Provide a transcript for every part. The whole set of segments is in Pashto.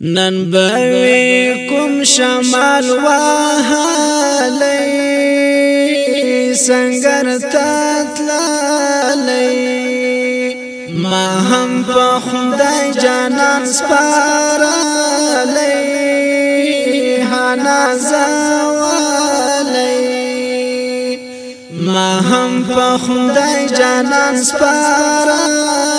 نن بوي کوم شمال وهلې سنگر تاتلې ما هم په خدای جانان سپارلې حنا زوالې ما هم په خدای جانان سپارلې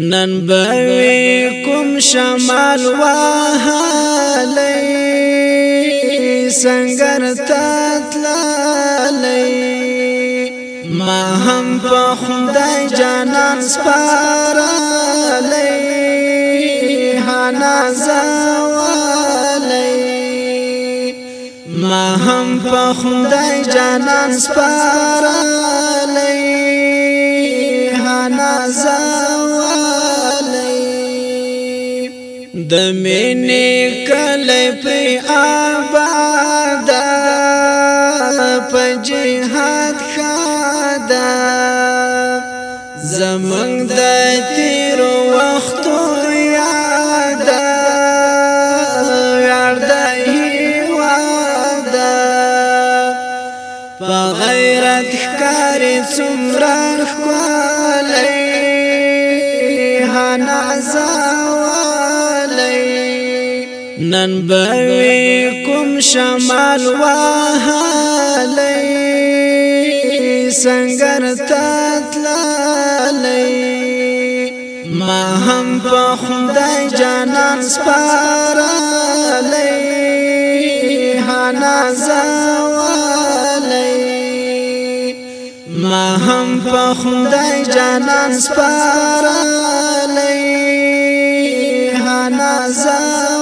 نن بوي کوم شمال وهالي سنگر تاتلالي ما هم په خدای جانان سپارالي حنا زوالي ما هم په خدای جانان سپارالي حنا زوالي د مینې کله پر آباد په جهان نن بوي کوم شمال وهالي سنگر لي ما هم په خدای جانان سپارالي حنا زوالي ما هم په خدای جانان سپارالي حنا زوالي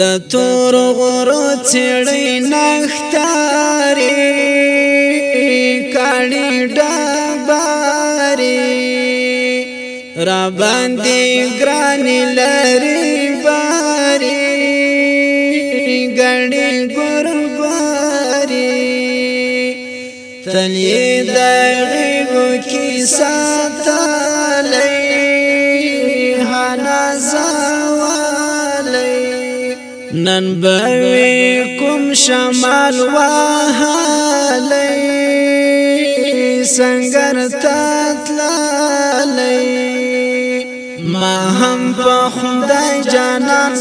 د تور غرو چړې نختاري کړي ډباري را باندې ګران لري باري ګړي ګور باري تلې دغه کې ساته نن بوي کوم شمال وهالي سنگر لي ما هم په خدای جانان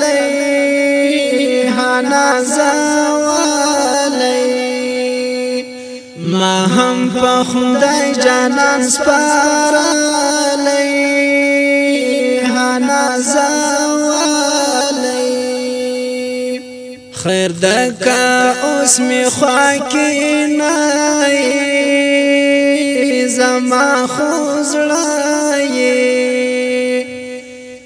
لي حنا زوالي ما هم په خدای جانان لي حنا زوالي خیر دکا اوس می خوا کی نه زما خو زړای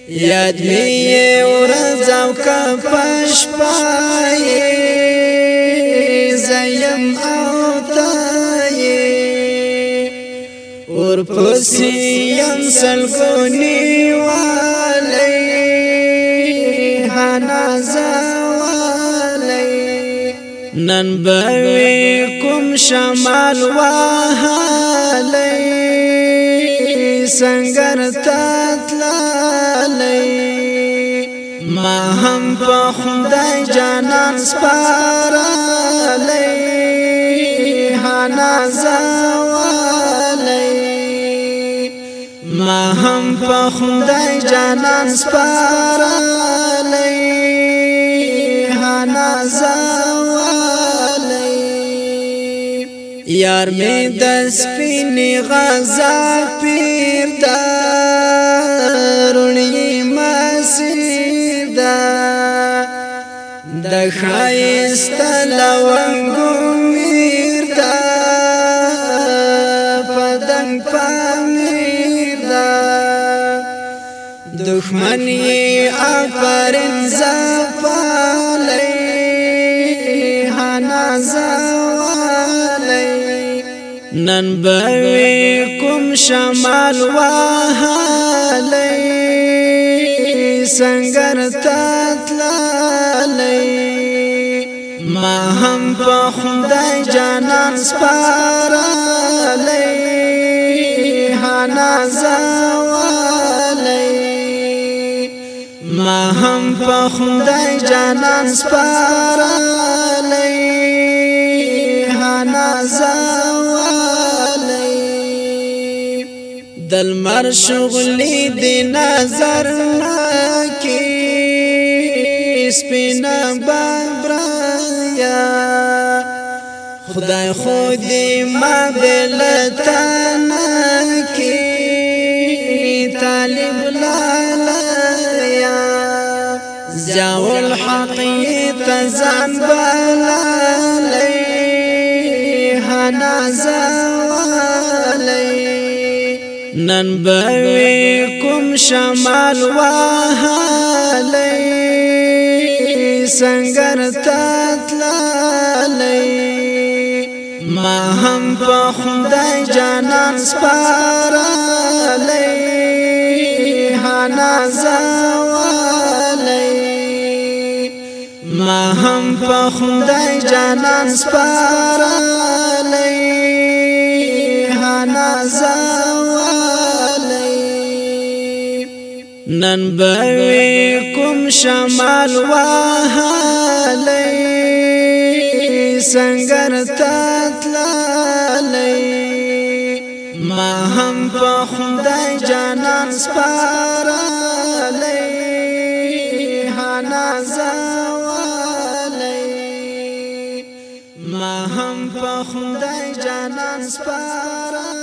یاد می ورځو کا پښ پای زیم او تای ور پسې یم سل کو نیواله حنا زای نن بوي کوم شمال وهلې سنگر تاتلې ما هم په خدای جانان سپارلې حنا زوالې ما هم په خدای جانان سپارلې حنا زوالې یار می د سپین غزا پیر دا رونی مسیر دا د خایست لونګو میر دا پدنګ پامیر دا دښمنی اپرن زپالې حنا زپالې نن بوي کوم شمال وهالي سنگر تاتلالي ما هم په خدای جانان سپارالي حنا زوالي ما هم په خدای جانان سپارالي حنا زوالي دل مر شغلی دی نظر ناکی بابرا یا خدای خودی ما بلتا ناکی لالا یا زیاو الحقی تزان لی حنا زوالی نن بوي کوم شمال وهالي سنگر تاتلالي ما هم په خدای جانان سپارالي حنا زوالي ما هم په خدای جانان سپارالي حنا زوالي نن بوي کوم شمال وهالي سنگر تاتلالي ما هم په خدای جانان سپارالي حنا زوالي ما هم په خدای جانان سپارالي